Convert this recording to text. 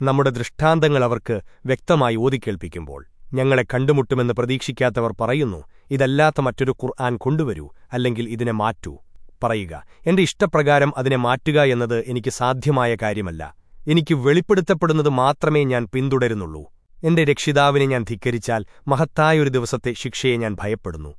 നമ്മുടെ ദൃഷ്ടാന്തങ്ങൾ അവർക്ക് വ്യക്തമായി ഓതിക്കേൾപ്പിക്കുമ്പോൾ. ഞങ്ങളെ കണ്ടുമുട്ടുമെന്ന് പ്രതീക്ഷിക്കാത്തവർ പറയുന്നു ഇതല്ലാത്ത മറ്റൊരു ഖുർആൻ കൊണ്ടുവരൂ അല്ലെങ്കിൽ ഇതിനെ മാറ്റൂ. പറയുക എന്റെ ഇഷ്ടപ്രകാരം അതിനെ മാറ്റുക എന്നത് എനിക്ക് സാധ്യമായ കാര്യമല്ല. എനിക്ക് വെളിപ്പെടുത്തപ്പെടുന്നത് മാത്രമേ ഞാൻ പിന്തുടരുന്നുള്ളൂ. എന്റെ രക്ഷിതാവിനെ ഞാൻ ധിക്കരിച്ചാൽ മഹത്തായൊരു ദിവസത്തെ ശിക്ഷയെ ഞാൻ ഭയപ്പെടുന്നു.